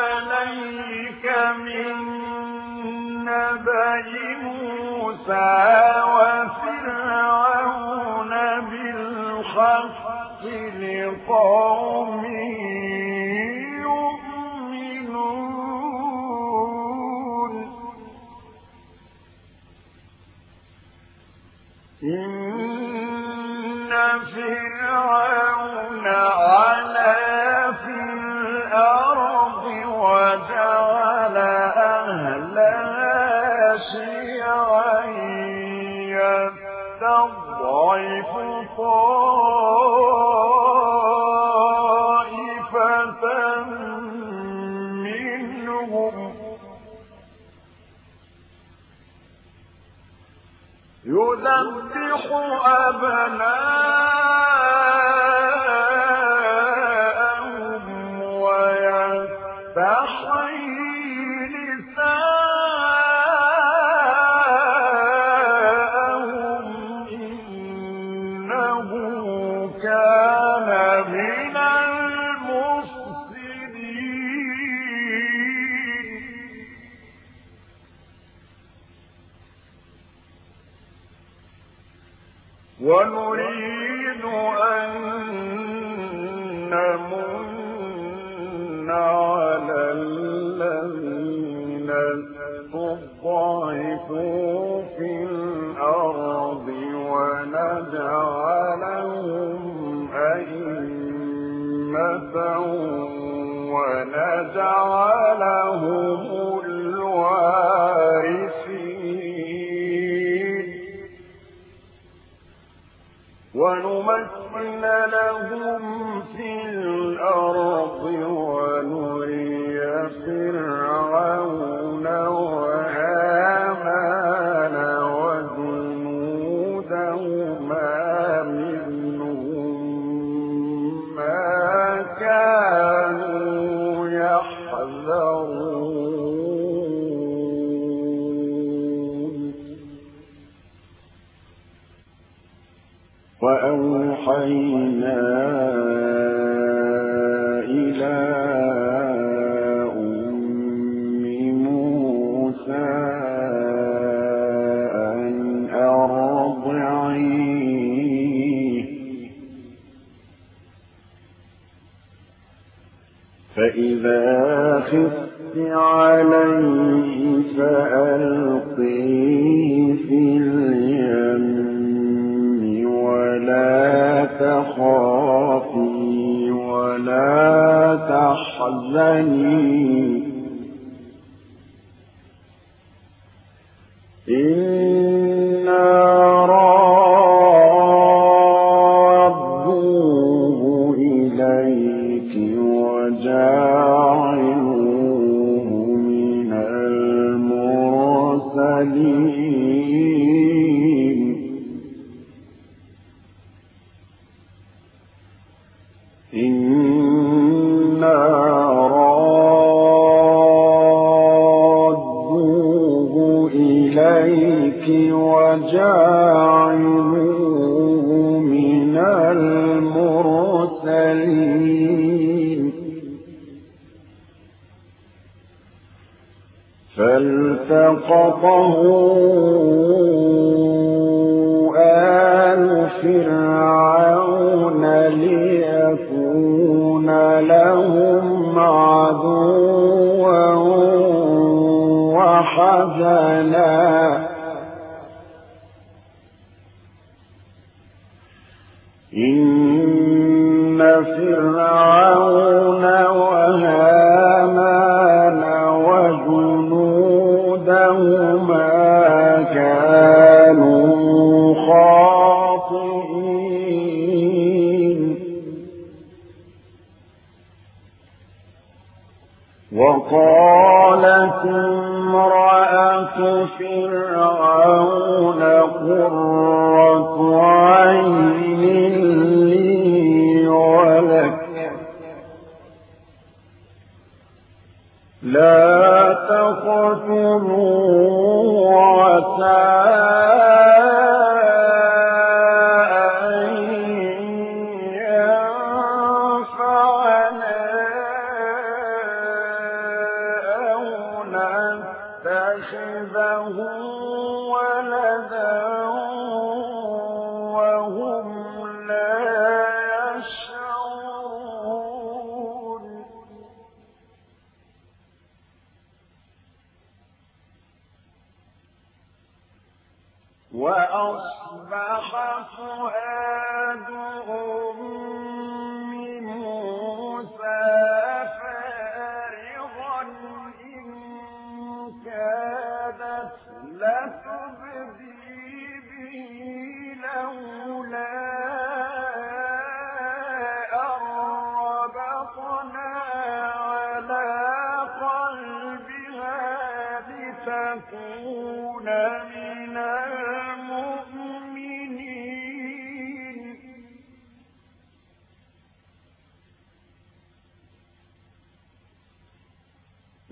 عليك من نبأ موسى وفرعون بالحق لقوم كان فالتقطه آل فرعون ليكون لهم عدوا وحزنا. عسى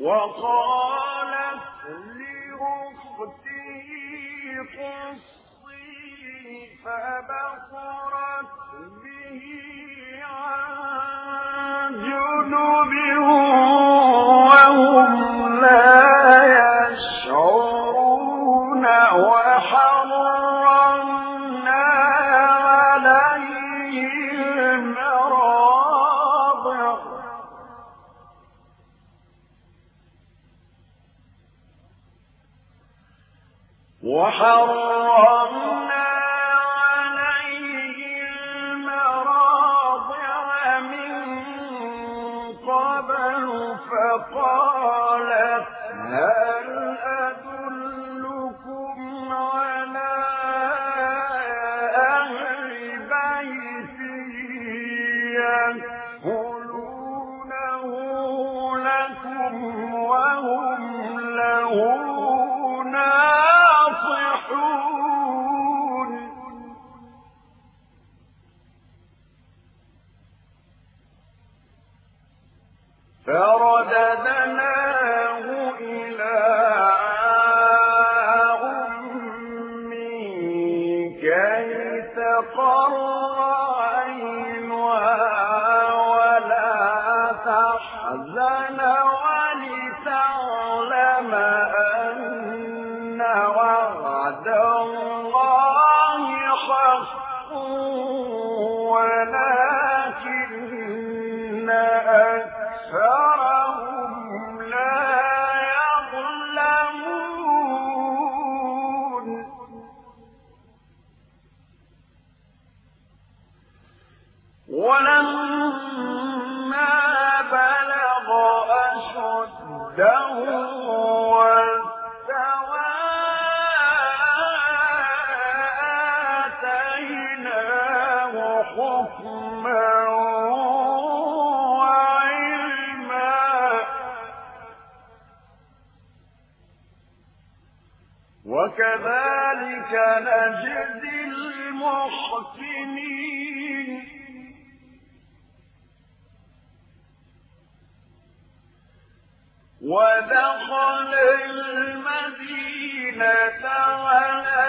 وقالت لأخته قصي فبصرت وكذلك نجزي المحسنين. ودخل المدينة على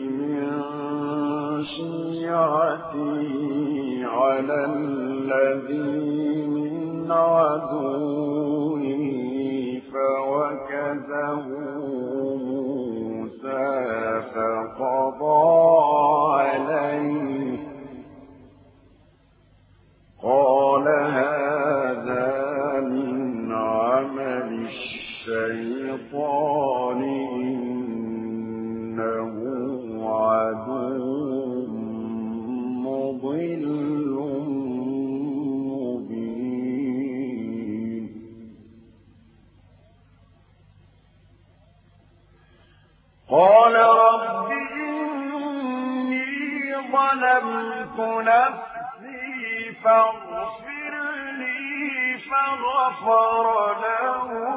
شيعتي على الذي من عدو. ظلمت نفسي فاغفر لي فغفر له.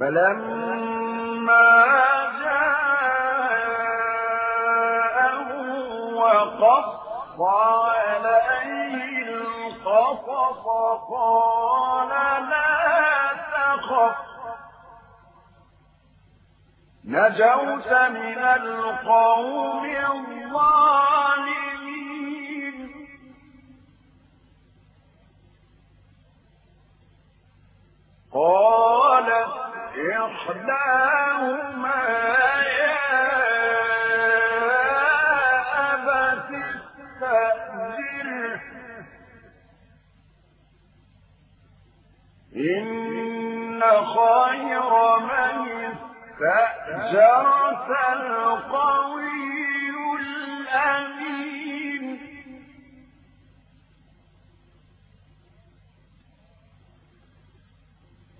فلما جاءه وقص عليه القصص قال لا تخف. نجوت من القوم الظالمين. قالت إحداهما يا أبت إن خير من القوي الأمين.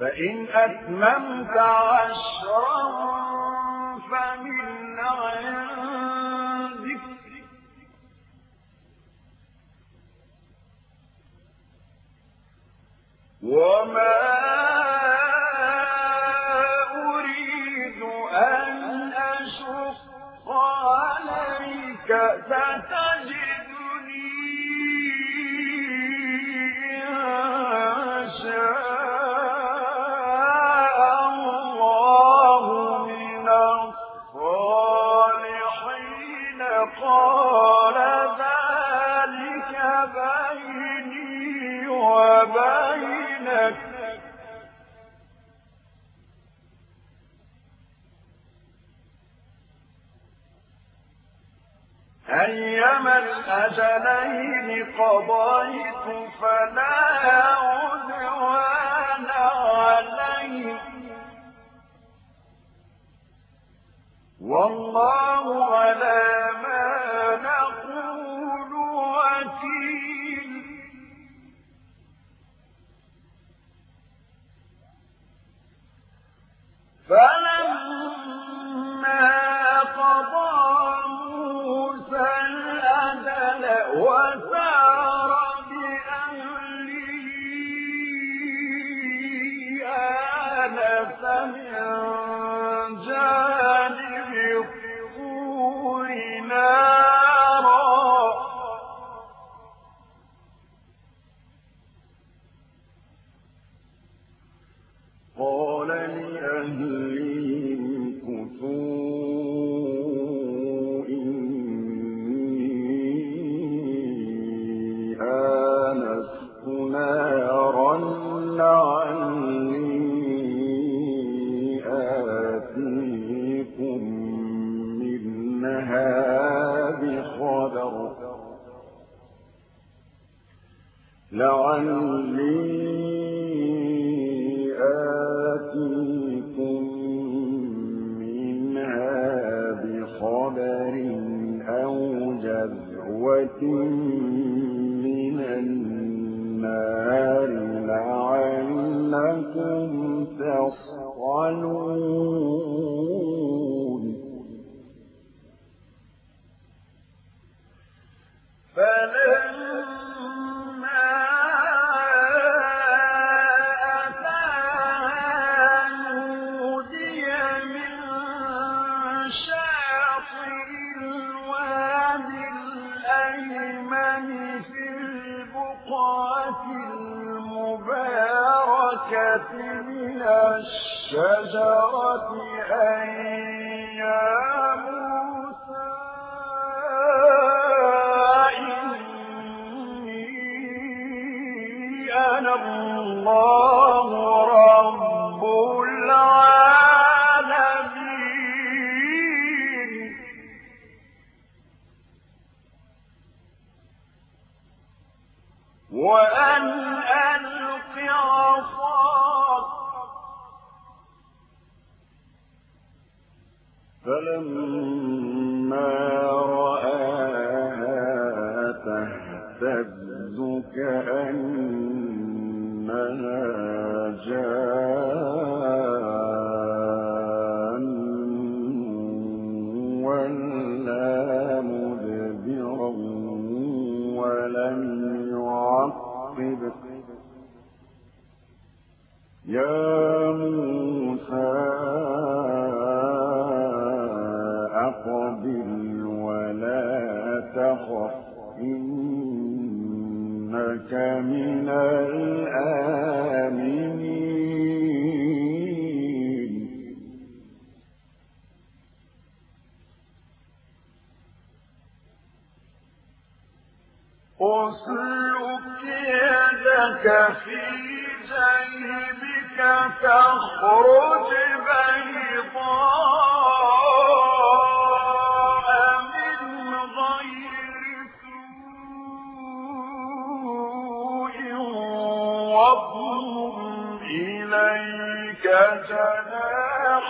فإن أتممت عشرا فمن عندك. وما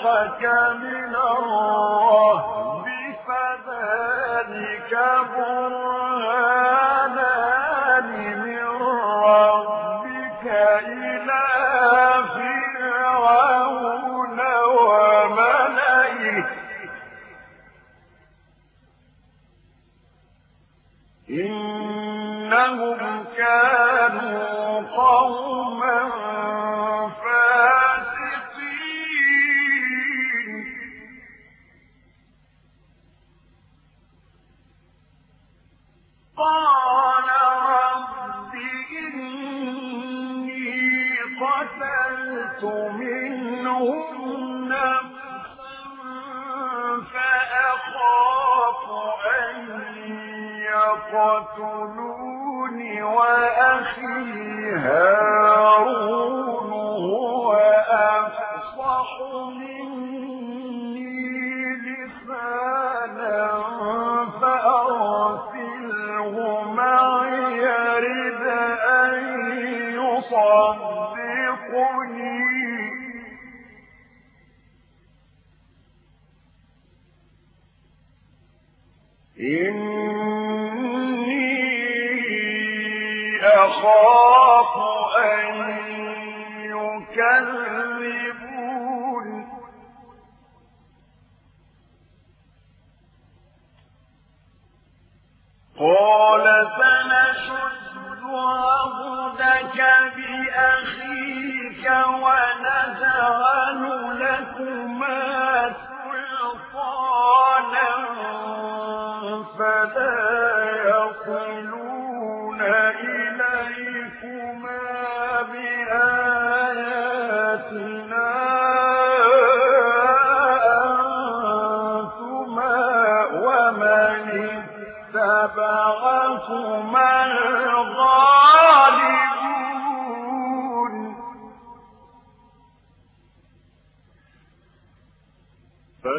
بأخيك ونجعل لك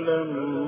لم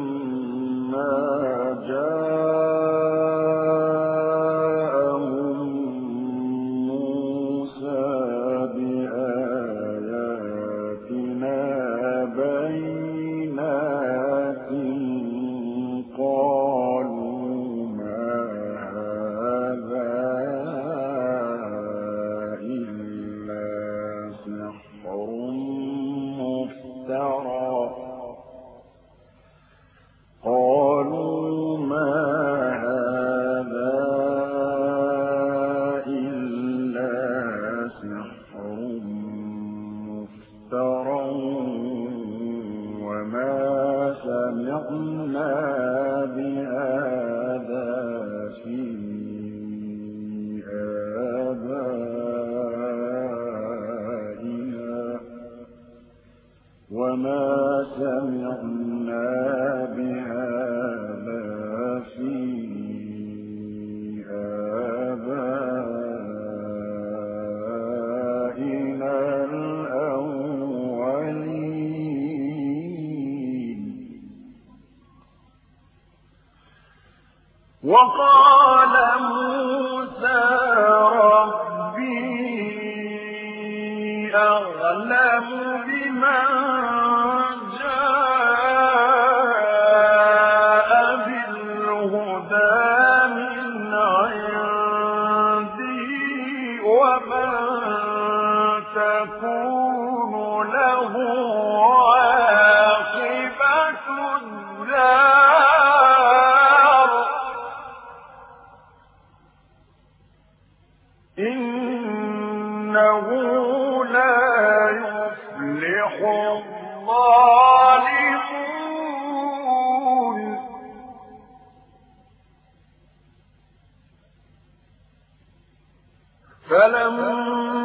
فلما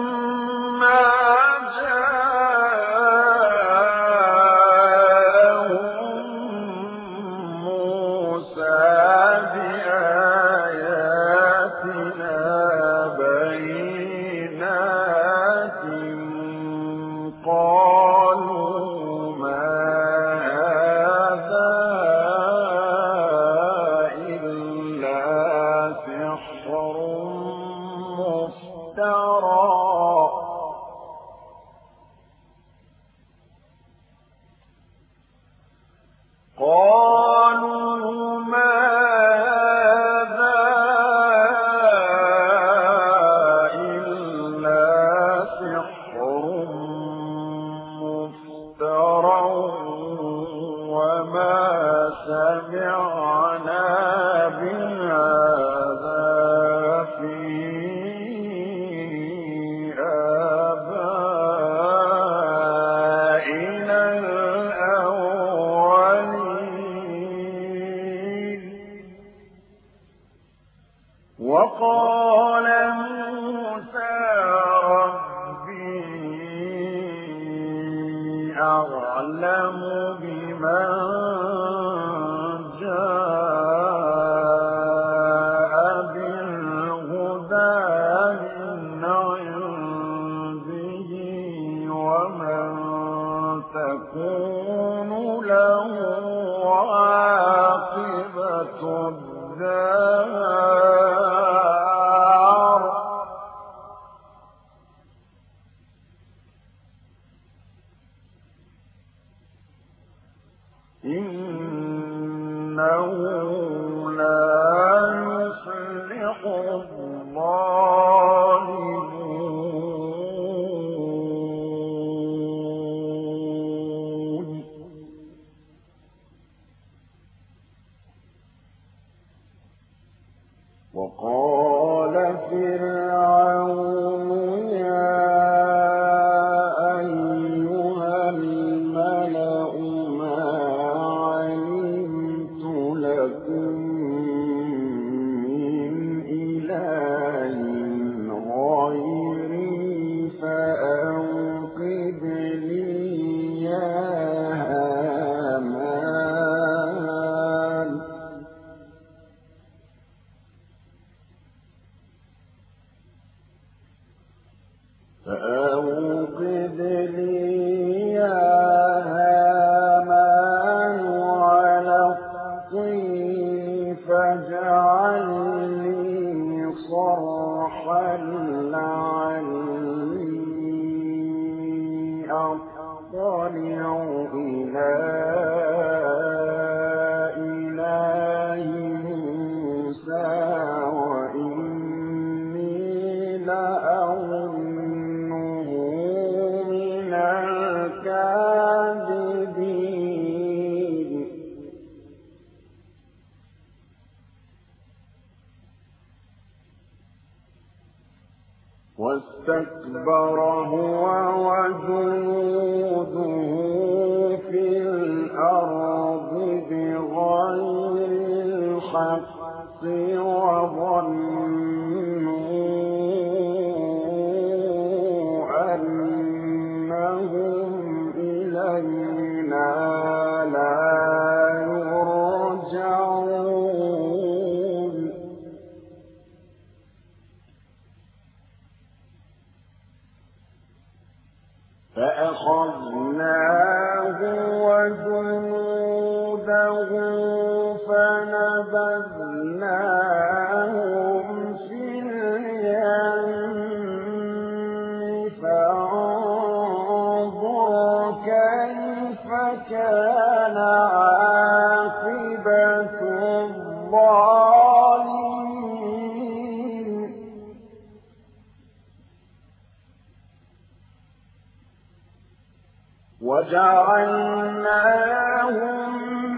وَجَعَلْنَاهُمْ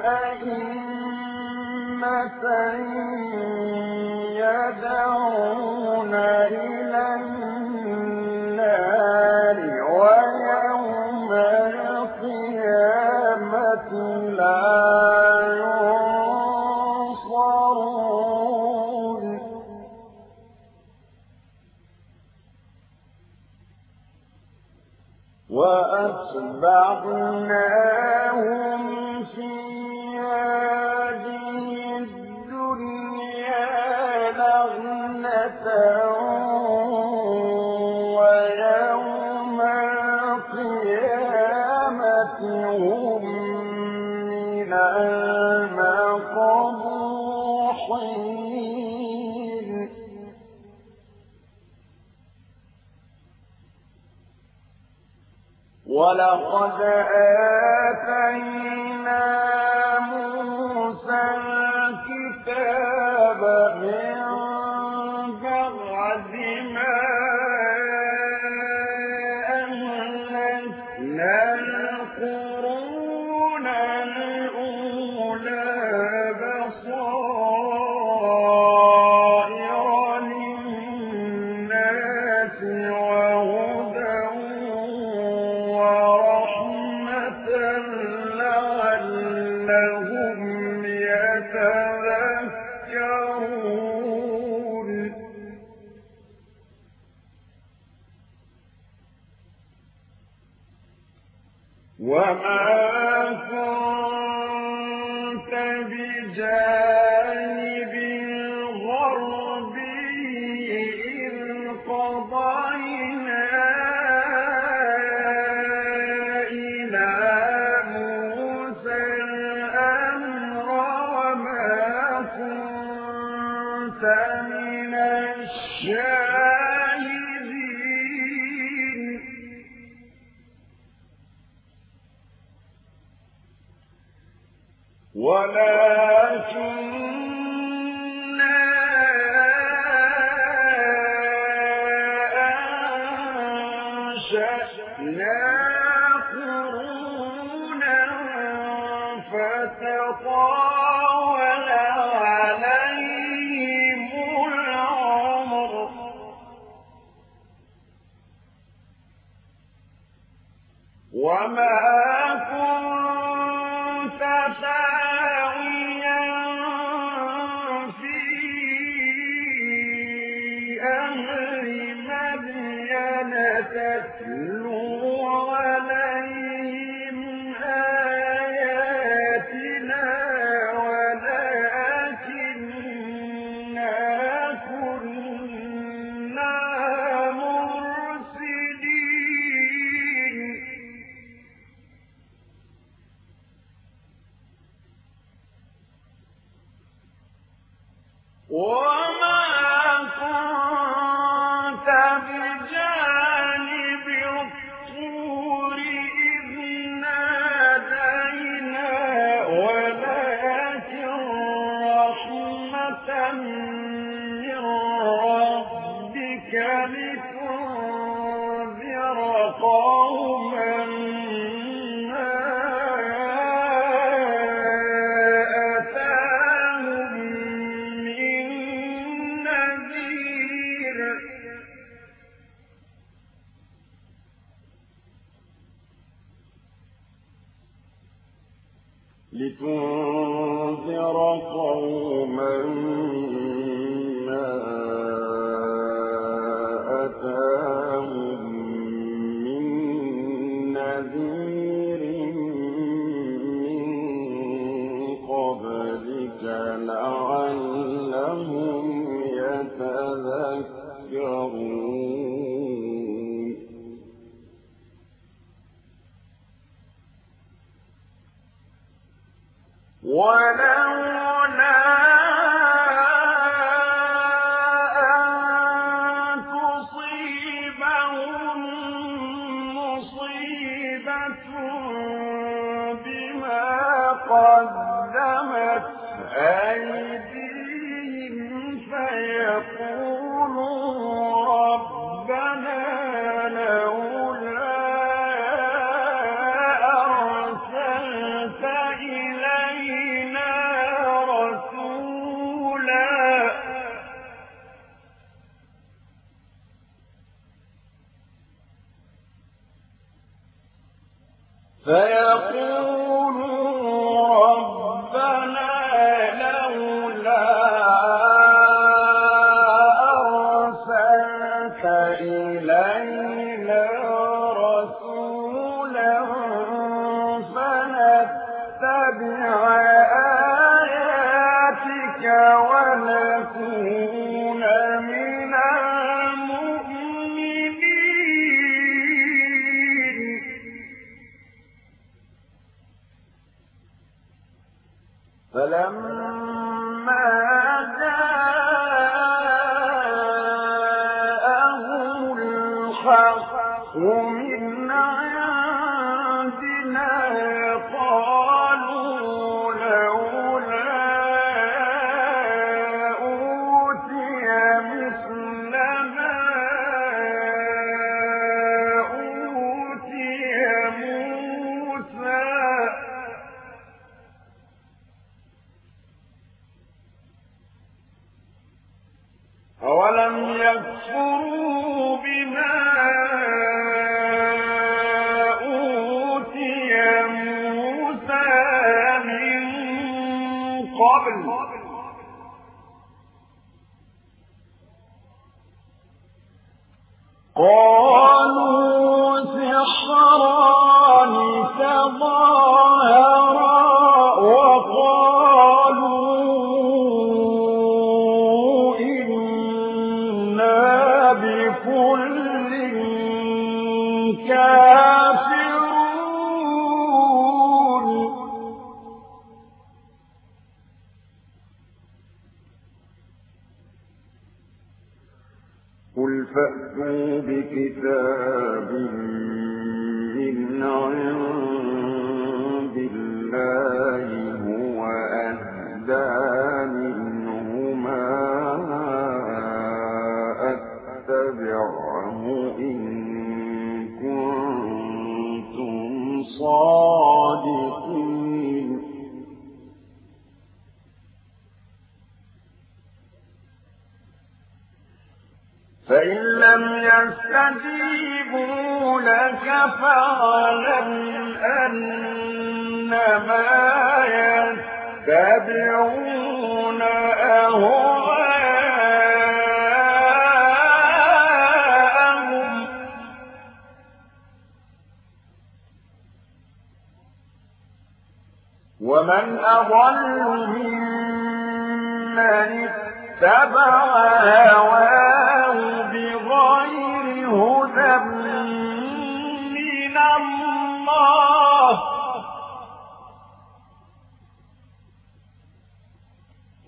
أَئِمَّةً وَأَتْبَعْنَاهُمْ وَلَقَدْ آتَيْنَا مُوسَى الْكِتَابَ مِن بِجَانِبِ لتنذر قوما ولا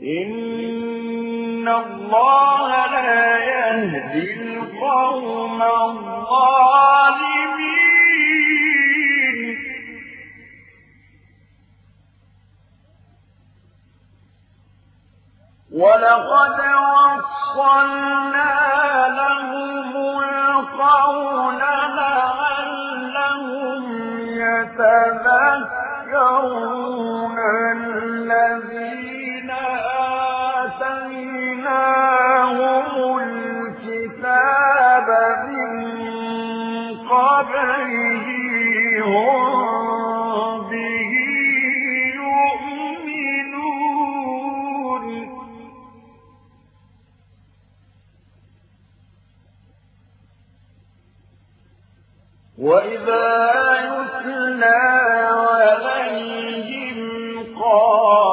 إن الله لا يهدي القوم الظالمين ولقد وصلنا لهم القول لعلهم يتذكرون الذين يؤمنون. وإذا يتلى عليهم قال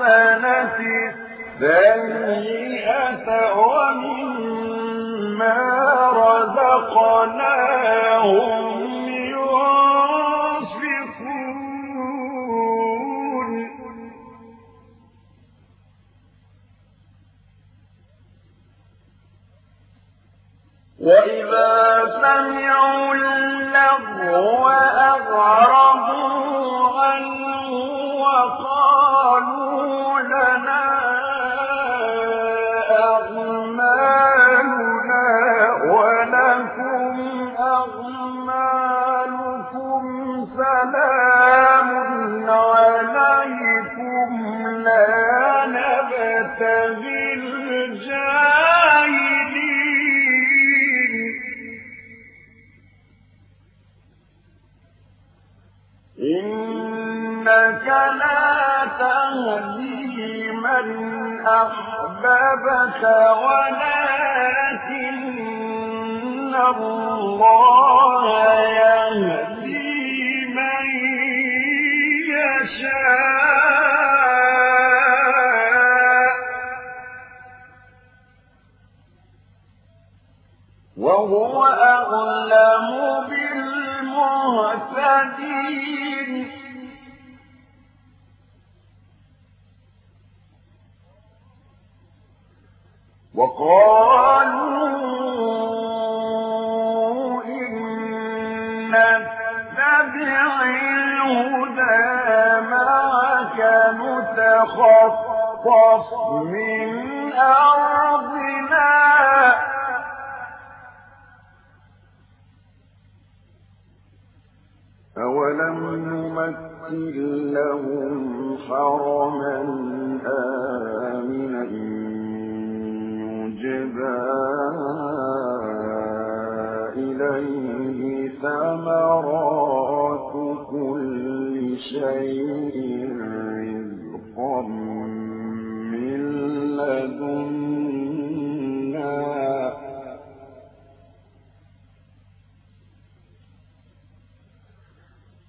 الحسنة السيئة ومما رزقناهم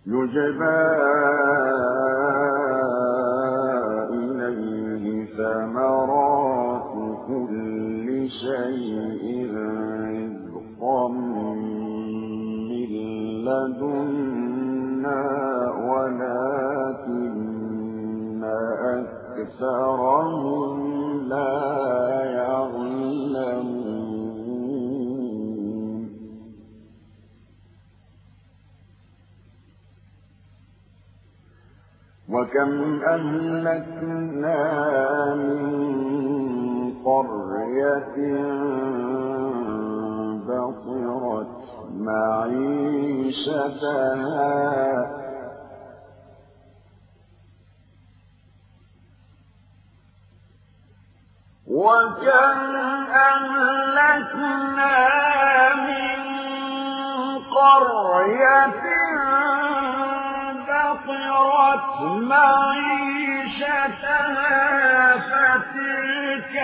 يجبى إليه ثمرات كل شيء رزقا من لدنا ولكن أكثرهم لا وكم أهلكنا من قرية بطرت معيشتها. وكم أهلكنا من قرية بطرت فتلك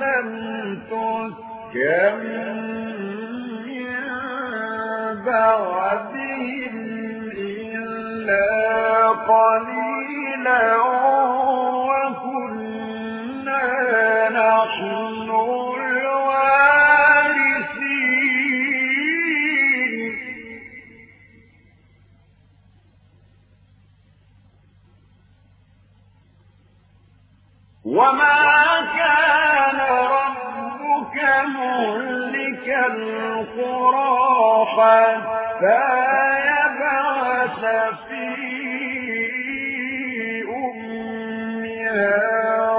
لم تسكن من بعدهم إلا قليلا. الكبرى حتى في أمها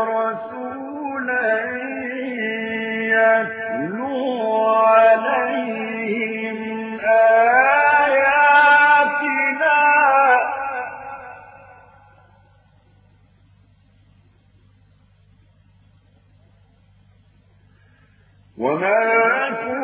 رسولا يتلو عليهم آياتنا. وما كنت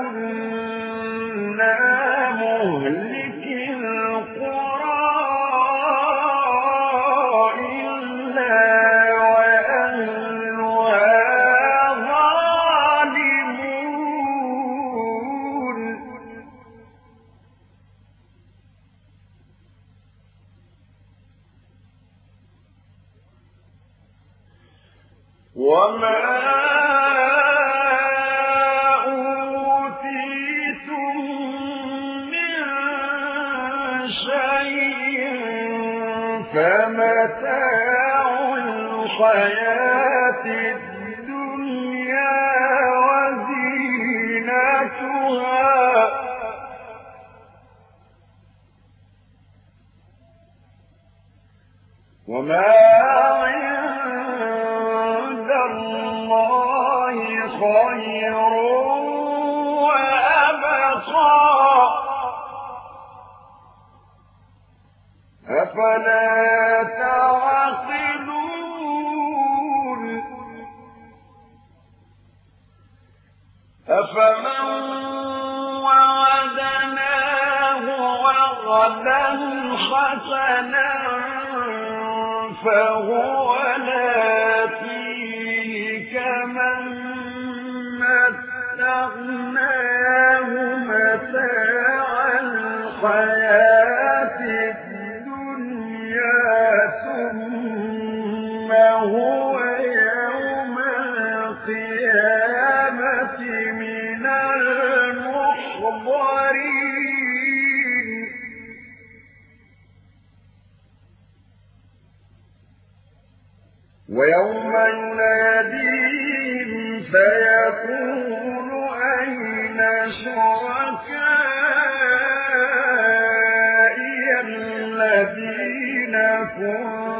Yeah.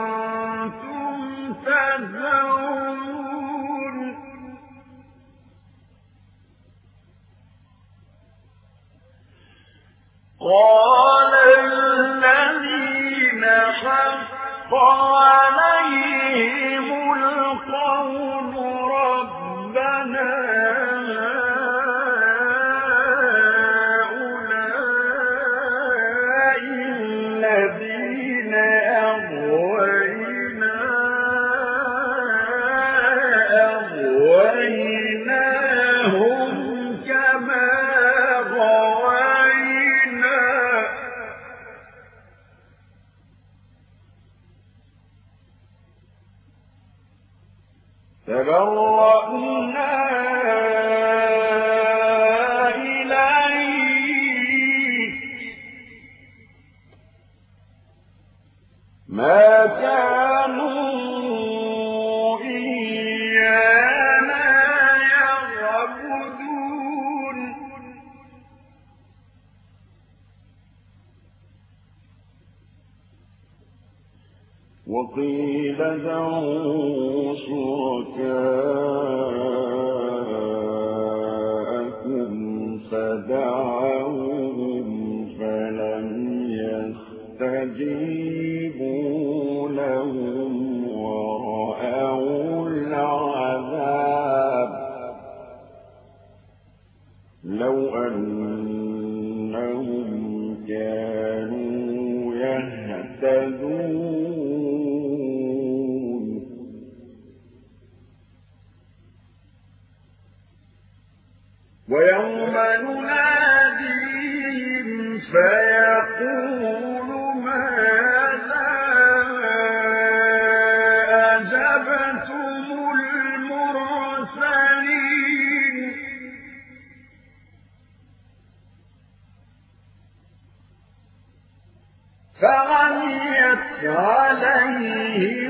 عليه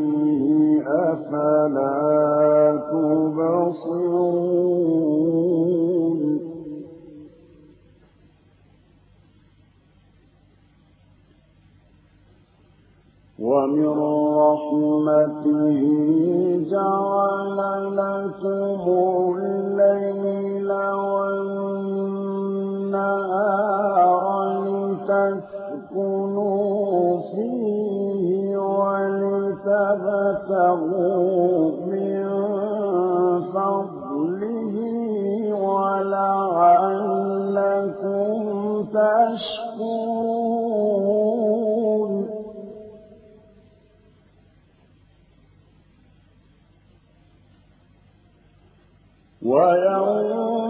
فيه أفلا تبصرون؟ ومن رحمته جعل لكم الليل لتسكنوا تبتغوا من فضله ولعلكم تشكرون. ويوم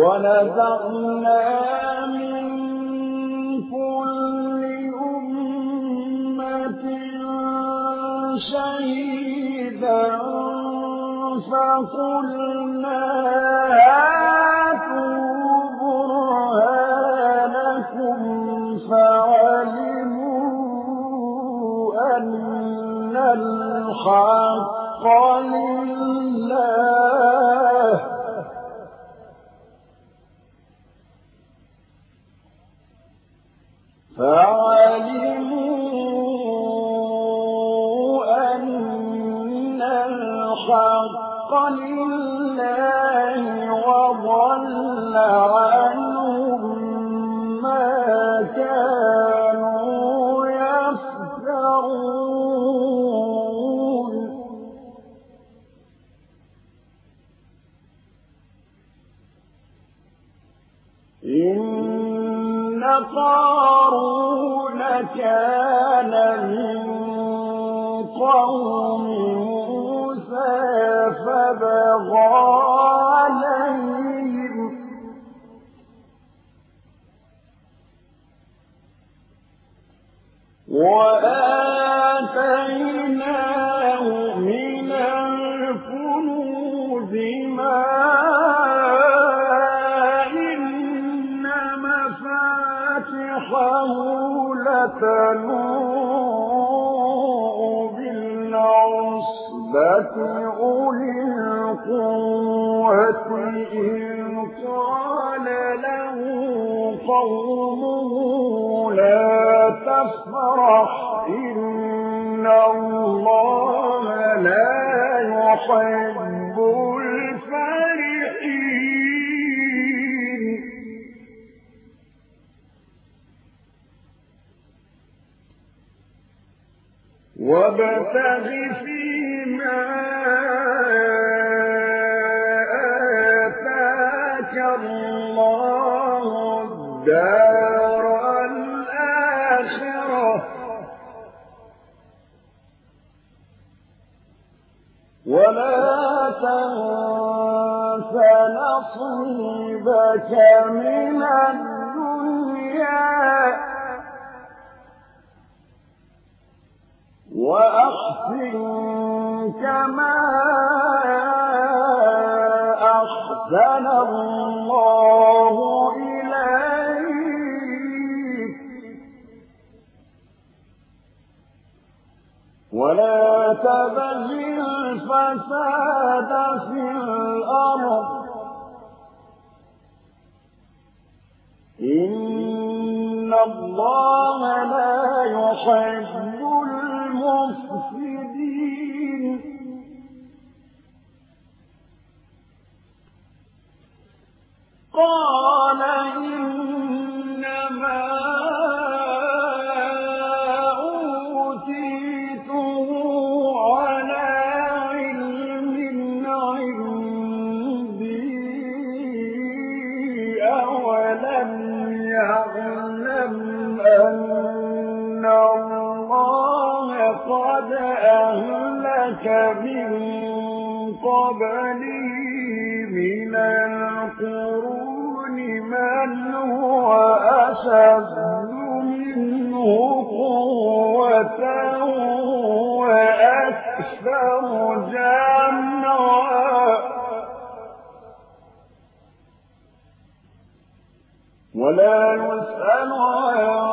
ونزعنا من كل أمة شهيدا فقلنا هاتوا برهانكم فعلموا أن الحق لله فعلموا أن الحق لله وضل عنهم إن الله لا يحب المفسدين قال إنما قبله من القرون من هو أشد منه قوة وأكثر جمعا ولا يسأل عن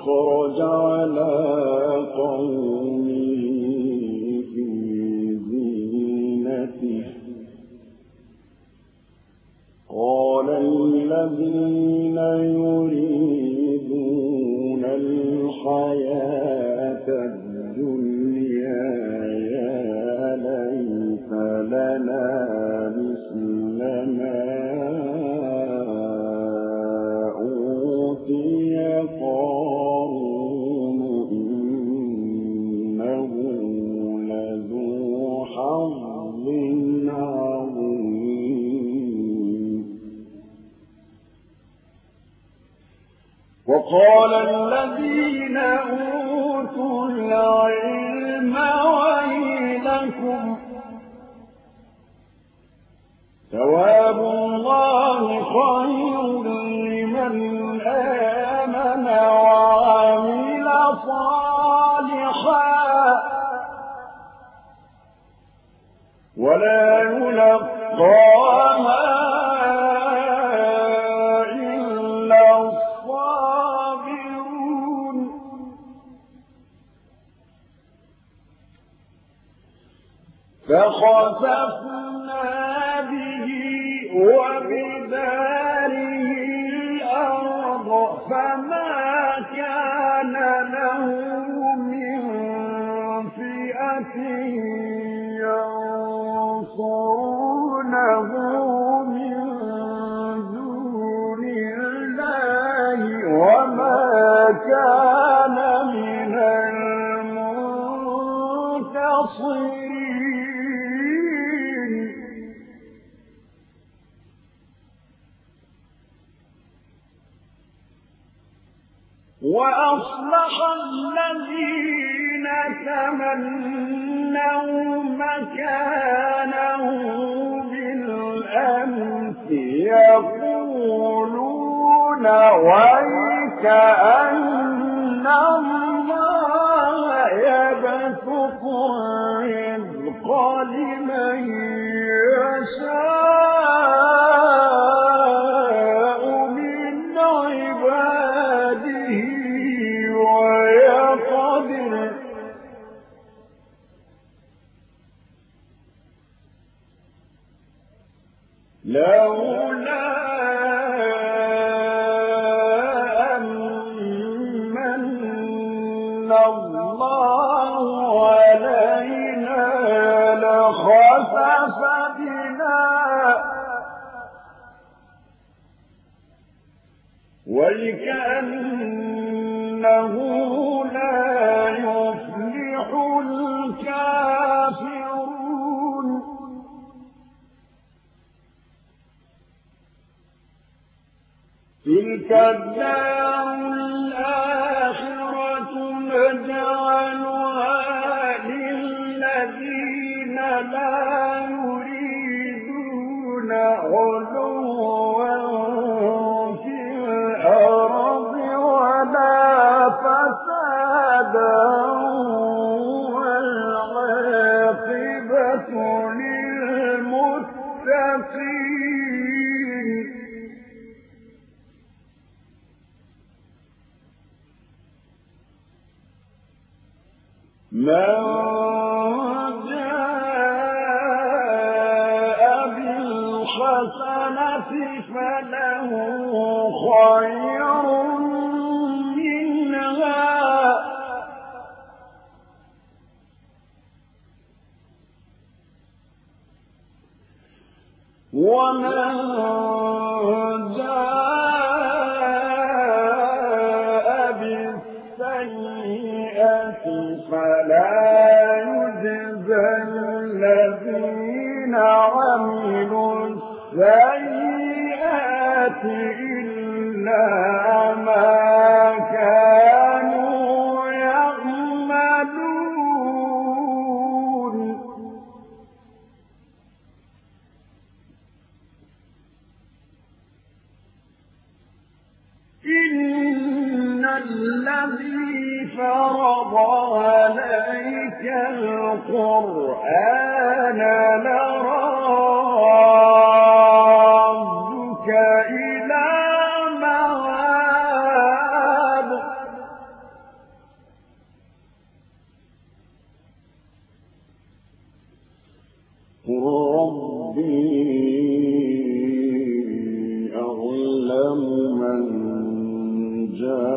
فخرج على قومه في زينته. قال الذين يريدون قال الذين أوتوا العلم ويلكم ثواب الله خير لمن آمن وعمل صالحا. ولا يلقى himself تمنوا مكانه بالأمس يقولون ويكأن الكافرون. تلك الدار الآخرة. ما السيئات إلا ما كانوا يعملون. إن الذي فرض عليك القرآن لو جاء